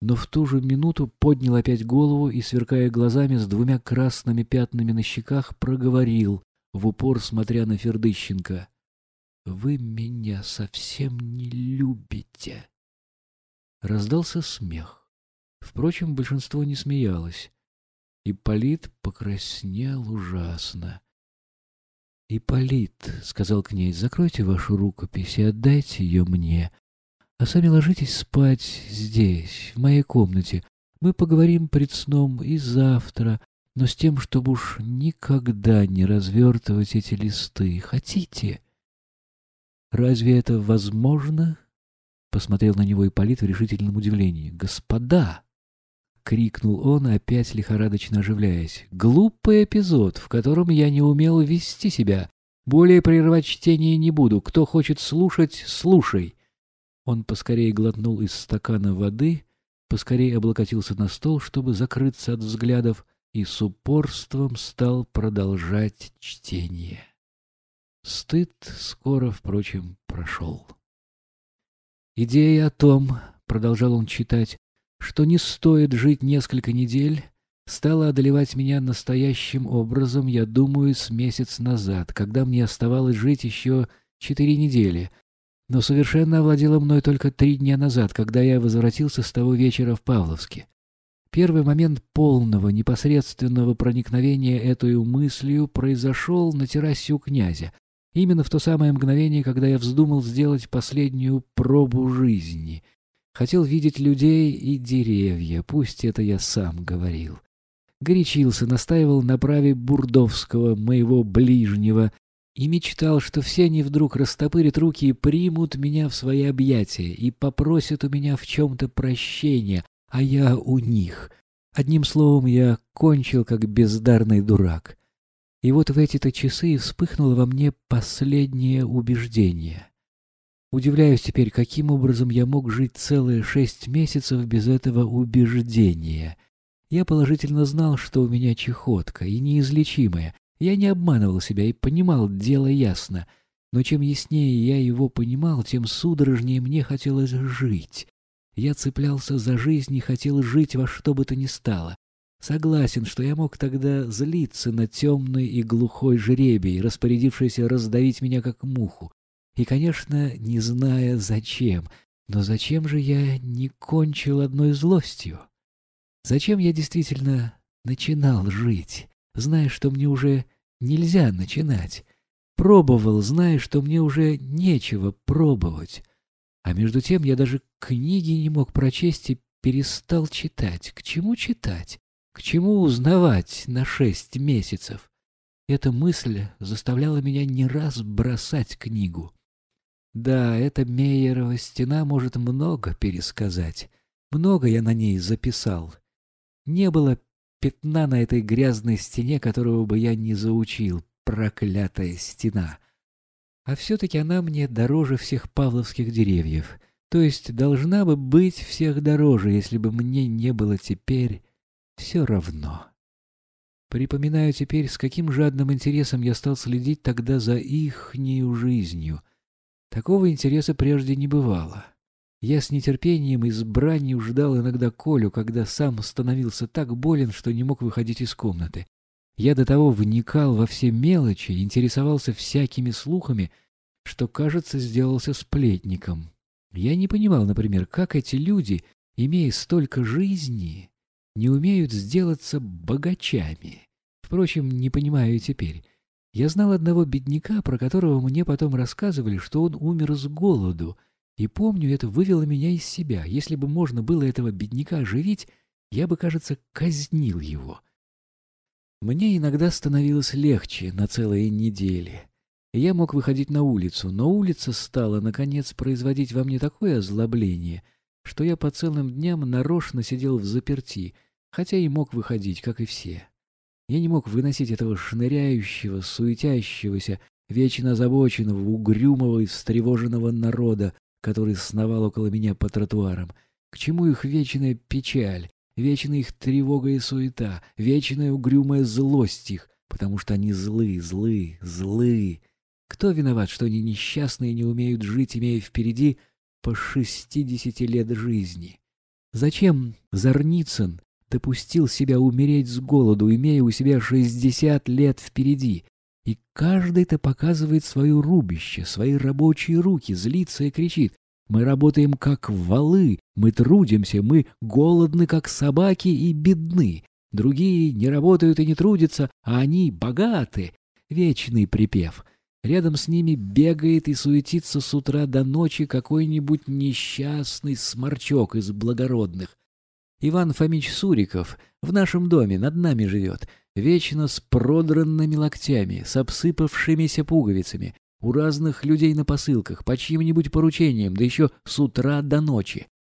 но в ту же минуту поднял опять голову и, сверкая глазами с двумя красными пятнами на щеках, проговорил, в упор смотря на Фердыщенко. «Вы меня совсем не любите!» Раздался смех. Впрочем, большинство не смеялось. Ипполит покраснел ужасно. «Ипполит», — сказал князь, — «закройте вашу рукопись и отдайте ее мне, а сами ложитесь спать здесь, в моей комнате. Мы поговорим пред сном и завтра, но с тем, чтобы уж никогда не развертывать эти листы. Хотите?» «Разве это возможно?» — посмотрел на него Ипполит в решительном удивлении. «Господа!» — крикнул он, опять лихорадочно оживляясь. «Глупый эпизод, в котором я не умел вести себя. Более прерывать чтение не буду. Кто хочет слушать, слушай». Он поскорее глотнул из стакана воды, поскорее облокотился на стол, чтобы закрыться от взглядов, и с упорством стал продолжать чтение. Стыд скоро, впрочем, прошел. «Идея о том, — продолжал он читать, что не стоит жить несколько недель, стало одолевать меня настоящим образом, я думаю, с месяц назад, когда мне оставалось жить еще четыре недели, но совершенно овладела мной только три дня назад, когда я возвратился с того вечера в Павловске. Первый момент полного, непосредственного проникновения этой мыслью произошел на террасе у князя, именно в то самое мгновение, когда я вздумал сделать последнюю пробу жизни — Хотел видеть людей и деревья, пусть это я сам говорил. Горячился, настаивал на праве Бурдовского, моего ближнего, и мечтал, что все они вдруг растопырят руки и примут меня в свои объятия и попросят у меня в чем-то прощения, а я у них. Одним словом, я кончил как бездарный дурак. И вот в эти-то часы вспыхнуло во мне последнее убеждение. Удивляюсь теперь, каким образом я мог жить целые шесть месяцев без этого убеждения. Я положительно знал, что у меня чехотка, и неизлечимая. Я не обманывал себя и понимал дело ясно. Но чем яснее я его понимал, тем судорожнее мне хотелось жить. Я цеплялся за жизнь и хотел жить во что бы то ни стало. Согласен, что я мог тогда злиться на темный и глухой жребий, распорядившийся раздавить меня как муху. И, конечно, не зная зачем. Но зачем же я не кончил одной злостью? Зачем я действительно начинал жить, зная, что мне уже нельзя начинать? Пробовал, зная, что мне уже нечего пробовать. А между тем я даже книги не мог прочесть и перестал читать. К чему читать? К чему узнавать на шесть месяцев? Эта мысль заставляла меня не раз бросать книгу. Да, эта Мейерова стена может много пересказать. Много я на ней записал. Не было пятна на этой грязной стене, которого бы я не заучил. Проклятая стена. А все-таки она мне дороже всех павловских деревьев. То есть должна бы быть всех дороже, если бы мне не было теперь все равно. Припоминаю теперь, с каким жадным интересом я стал следить тогда за ихнею жизнью — Такого интереса прежде не бывало. Я с нетерпением и с бранью ждал иногда Колю, когда сам становился так болен, что не мог выходить из комнаты. Я до того вникал во все мелочи, интересовался всякими слухами, что, кажется, сделался сплетником. Я не понимал, например, как эти люди, имея столько жизни, не умеют сделаться богачами. Впрочем, не понимаю и теперь. Я знал одного бедняка, про которого мне потом рассказывали, что он умер с голоду, и помню, это вывело меня из себя. Если бы можно было этого бедняка оживить, я бы, кажется, казнил его. Мне иногда становилось легче на целые недели. Я мог выходить на улицу, но улица стала, наконец, производить во мне такое озлобление, что я по целым дням нарочно сидел в заперти, хотя и мог выходить, как и все. Я не мог выносить этого шныряющего, суетящегося, вечно озабоченного, угрюмого и встревоженного народа, который сновал около меня по тротуарам. К чему их вечная печаль, вечная их тревога и суета, вечная угрюмая злость их, потому что они злы, злы, злы. Кто виноват, что они несчастные не умеют жить, имея впереди по шестидесяти лет жизни? Зачем Зарницын допустил себя умереть с голоду, имея у себя шестьдесят лет впереди? И каждый-то показывает свое рубище, свои рабочие руки, злится и кричит. Мы работаем как валы, мы трудимся, мы голодны, как собаки, и бедны. Другие не работают и не трудятся, а они богаты. Вечный припев. Рядом с ними бегает и суетится с утра до ночи какой-нибудь несчастный сморчок из благородных. Иван Фомич Суриков в нашем доме над нами живет, вечно с продранными локтями, с обсыпавшимися пуговицами, у разных людей на посылках, по чьим-нибудь поручениям, да еще с утра до ночи.